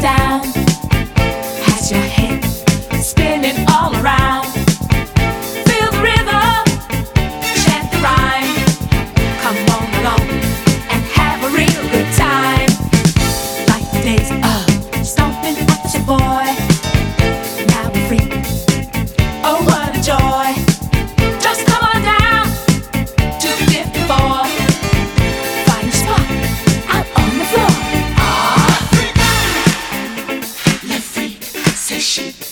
down. shit.